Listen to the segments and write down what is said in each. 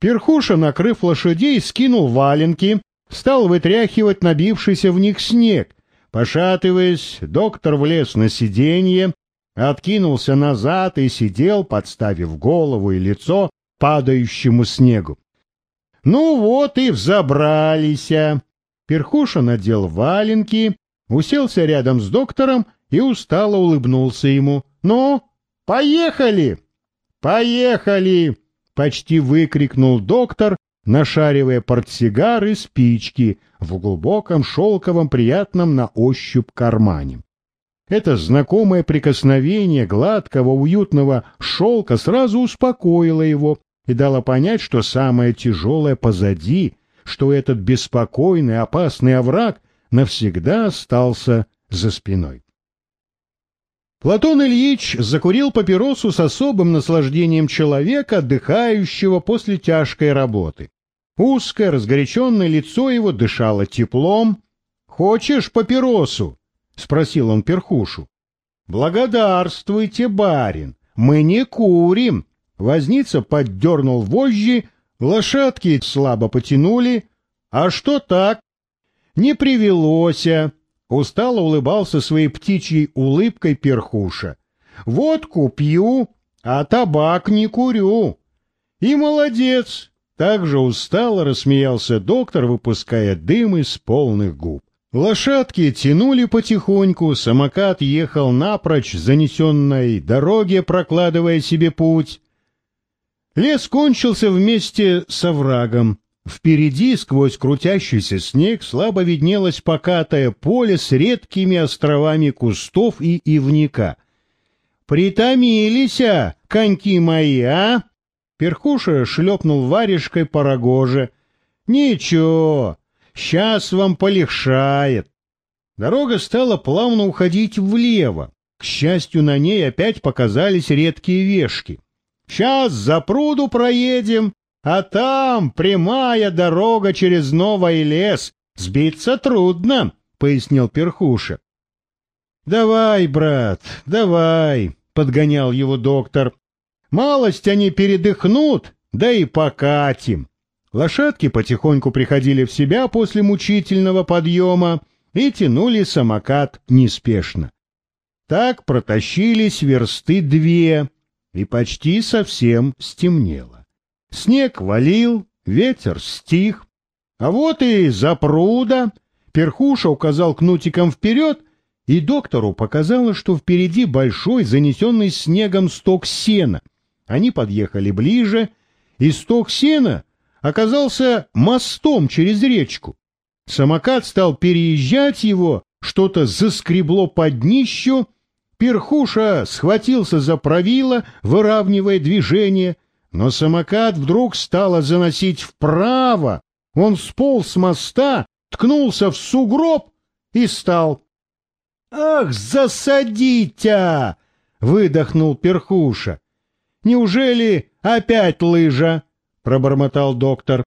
Перхуша, накрыв лошадей, скинул валенки, стал вытряхивать набившийся в них снег. Пошатываясь, доктор влез на сиденье, откинулся назад и сидел, подставив голову и лицо падающему снегу. Ну вот и взобрались. Перхуша надел валенки, уселся рядом с доктором и устало улыбнулся ему. «Ну, поехали!» «Поехали!» — почти выкрикнул доктор, нашаривая портсигар и спички в глубоком шелковом приятном на ощупь кармане. Это знакомое прикосновение гладкого уютного шелка сразу успокоило его и дало понять, что самое тяжелое позади, что этот беспокойный опасный овраг навсегда остался за спиной. Платон Ильич закурил папиросу с особым наслаждением человека, отдыхающего после тяжкой работы. Узкое, разгоряченное лицо его дышало теплом. «Хочешь папиросу?» — спросил он перхушу. «Благодарствуйте, барин, мы не курим!» Возница поддернул вожжи, лошадки слабо потянули. «А что так?» «Не привелося!» Устало улыбался своей птичьей улыбкой перхуша. «Водку пью, а табак не курю!» «И молодец!» Также устало рассмеялся доктор, выпуская дым из полных губ. Лошадки тянули потихоньку, самокат ехал напрочь занесенной дороге, прокладывая себе путь. Лес кончился вместе с оврагом. Впереди, сквозь крутящийся снег, слабо виднелось покатое поле с редкими островами кустов и ивника. «Притомились, а, коньки мои, а?» Перхуша шлепнул варежкой по рогоже. «Ничего, сейчас вам полегшает». Дорога стала плавно уходить влево. К счастью, на ней опять показались редкие вешки. «Сейчас за пруду проедем, а там прямая дорога через новый лес. Сбиться трудно», — пояснил Перхуша. «Давай, брат, давай», — подгонял его доктор. Малость они передохнут, да и покатим. Лошадки потихоньку приходили в себя после мучительного подъема и тянули самокат неспешно. Так протащились версты две, и почти совсем стемнело. Снег валил, ветер стих. А вот и запруда. Перхуша указал кнутиком вперед, и доктору показалось, что впереди большой, занесенный снегом сток сена — они подъехали ближе, и сток сена оказался мостом через речку. Самокат стал переезжать его, что-то заскребло под днищу, Перхуша схватился за правило, выравнивая движение, но самокат вдруг стало заносить вправо. Он сполз с моста, ткнулся в сугроб и стал. «Ах, засадите!» — выдохнул Перхуша. Неужели опять лыжа? — пробормотал доктор.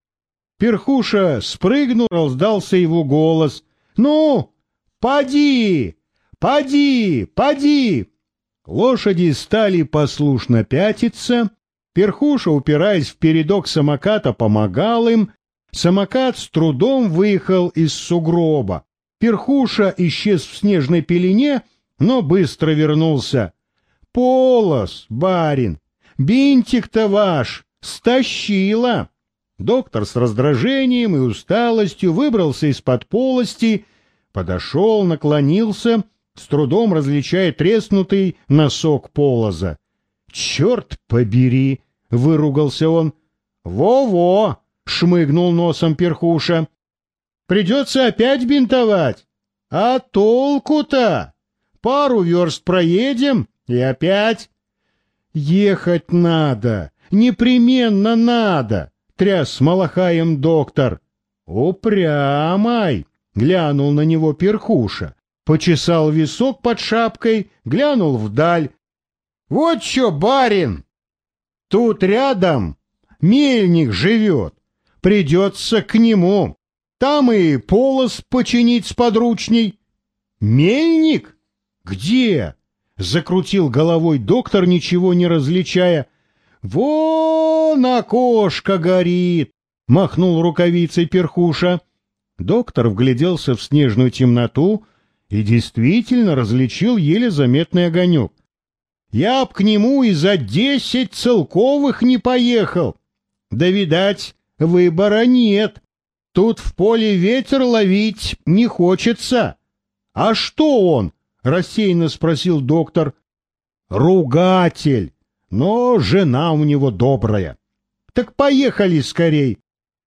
Перхуша спрыгнул, раздался его голос. — Ну, поди, поди, поди! Лошади стали послушно пятиться. Перхуша, упираясь в передок самоката, помогал им. Самокат с трудом выехал из сугроба. Перхуша исчез в снежной пелене, но быстро вернулся. — Полос, барин, Бинтик-то ваш стащила. Доктор с раздражением и усталостью выбрался из-под полости, подошел, наклонился, с трудом различая треснутый носок полоза. «Черт побери!» — выругался он. «Во-во!» — шмыгнул носом перхуша. «Придется опять бинтовать. А толку-то? Пару верст проедем и опять. «Ехать надо! Непременно надо!» — тряс малахаем доктор. «Упрямай!» — глянул на него перхуша. Почесал висок под шапкой, глянул вдаль. «Вот что, барин! Тут рядом мельник живет. Придется к нему. Там и полос починить с подручней». «Мельник? Где?» Закрутил головой доктор, ничего не различая. Вон окошко горит! — махнул рукавицей перхуша. Доктор вгляделся в снежную темноту и действительно различил еле заметный огонек. Я б к нему и за десять целковых не поехал. Да, видать, выбора нет. Тут в поле ветер ловить не хочется. — А что он? — рассеянно спросил доктор. — Ругатель, но жена у него добрая. — Так поехали скорей.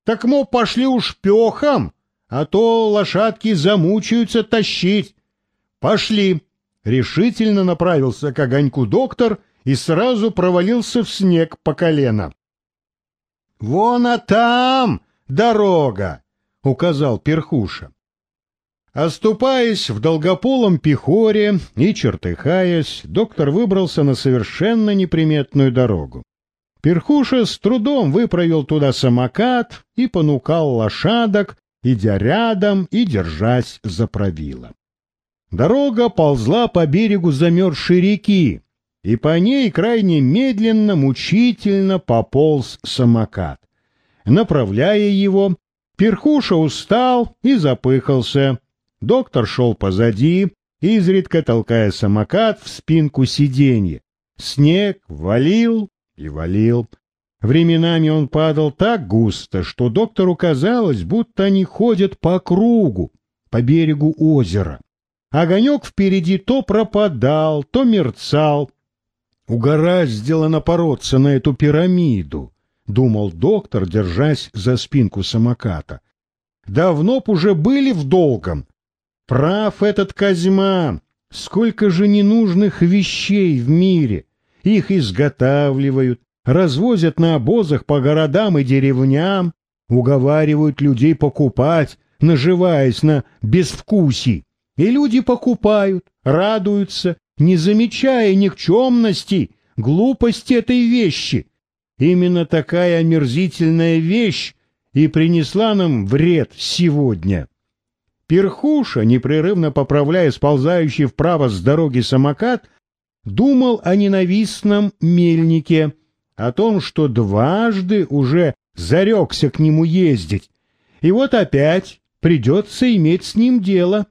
Так, мол, пошли уж пехом, а то лошадки замучаются тащить. Пошли. Решительно направился к огоньку доктор и сразу провалился в снег по колено. — Вон а там дорога! — указал перхуша. Оступаясь в долгополом пехоре и чертыхаясь, доктор выбрался на совершенно неприметную дорогу. Перхуша с трудом выправил туда самокат и понукал лошадок, идя рядом и держась за правило. Дорога ползла по берегу замерзшей реки, и по ней крайне медленно, мучительно пополз самокат. Направляя его, Перхуша устал и запыхался. Доктор шел позади, изредка толкая самокат в спинку сиденья. Снег валил и валил. Временами он падал так густо, что доктору казалось, будто они ходят по кругу, по берегу озера. Огонек впереди то пропадал, то мерцал. Угораздило напороться на эту пирамиду, — думал доктор, держась за спинку самоката. Давно б уже были в долгом. Прав этот Козьма. Сколько же ненужных вещей в мире. Их изготавливают, развозят на обозах по городам и деревням, уговаривают людей покупать, наживаясь на безвкусии. И люди покупают, радуются, не замечая никчемности, глупости этой вещи. Именно такая омерзительная вещь и принесла нам вред сегодня. Перхуша, непрерывно поправляя сползающий вправо с дороги самокат, думал о ненавистном мельнике, о том, что дважды уже зарекся к нему ездить, и вот опять придется иметь с ним дело.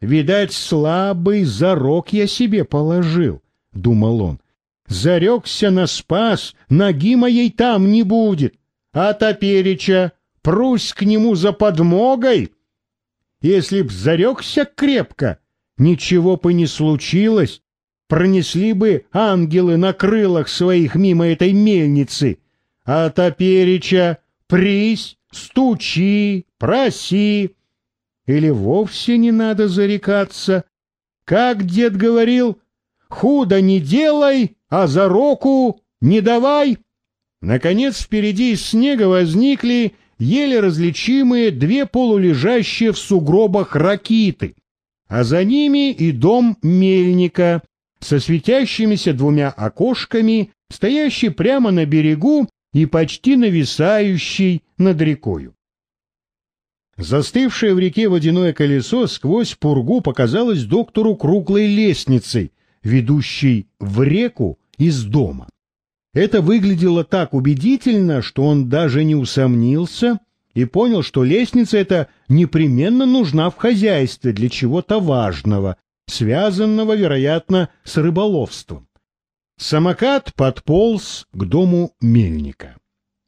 Видать, слабый зарок я себе положил, — думал он. Зарекся на спас, ноги моей там не будет. А топереча прусь к нему за подмогой. Если б зарекся крепко, ничего бы не случилось. Пронесли бы ангелы на крылах своих мимо этой мельницы. А топереча прись, стучи, проси, или вовсе не надо зарекаться? Как дед говорил, худо не делай, а за року не давай. Наконец впереди из снега возникли еле различимые две полулежащие в сугробах ракиты, а за ними и дом мельника со светящимися двумя окошками, стоящий прямо на берегу и почти нависающий над рекою. Застывшее в реке водяное колесо сквозь пургу показалось доктору круглой лестницей, ведущей в реку из дома. Это выглядело так убедительно, что он даже не усомнился и понял, что лестница эта непременно нужна в хозяйстве для чего-то важного, связанного, вероятно, с рыболовством. Самокат подполз к дому мельника.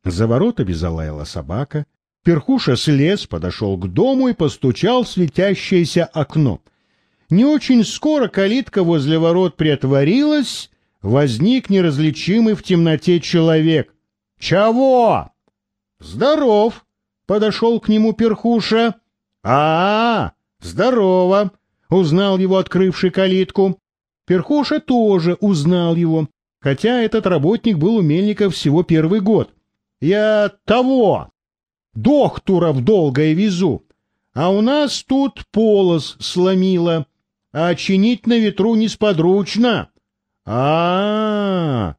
За воротами залаяла собака, Перхуша слез, подошел к дому и постучал в светящееся окно. Не очень скоро калитка возле ворот приотворилась, возник неразличимый в темноте человек. «Чего?» «Здоров!» — подошел к нему Перхуша. а, -а, -а здорово!» — узнал его, открывший калитку. Перхуша тоже узнал его, хотя этот работник был у Мельника всего первый год. «Я того!» Докторов долго везу, а у нас тут полос сломило, а чинить на ветру несподручно. А, -а, а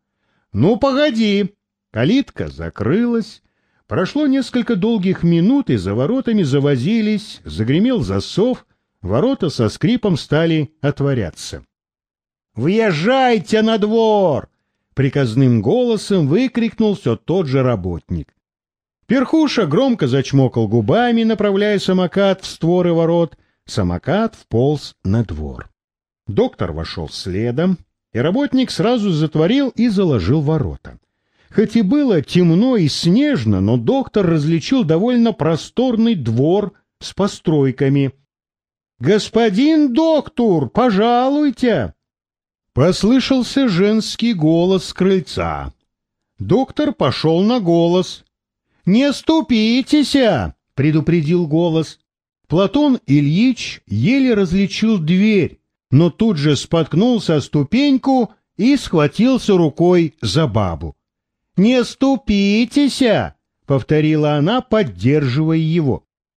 Ну, погоди. Калитка закрылась. Прошло несколько долгих минут, и за воротами завозились, загремел засов, ворота со скрипом стали отворяться. «Въезжайте на двор!» — приказным голосом выкрикнул все тот же работник. Перхуша громко зачмокал губами, направляя самокат в створы ворот. Самокат вполз на двор. Доктор вошел следом, и работник сразу затворил и заложил ворота. Хоть и было темно и снежно, но доктор различил довольно просторный двор с постройками. «Господин доктор, пожалуйте!» Послышался женский голос с крыльца. Доктор пошел на голос. «Не ступитесь!» — предупредил голос. Платон Ильич еле различил дверь, но тут же споткнулся о ступеньку и схватился рукой за бабу. «Не ступитесь!» — повторила она, поддерживая его.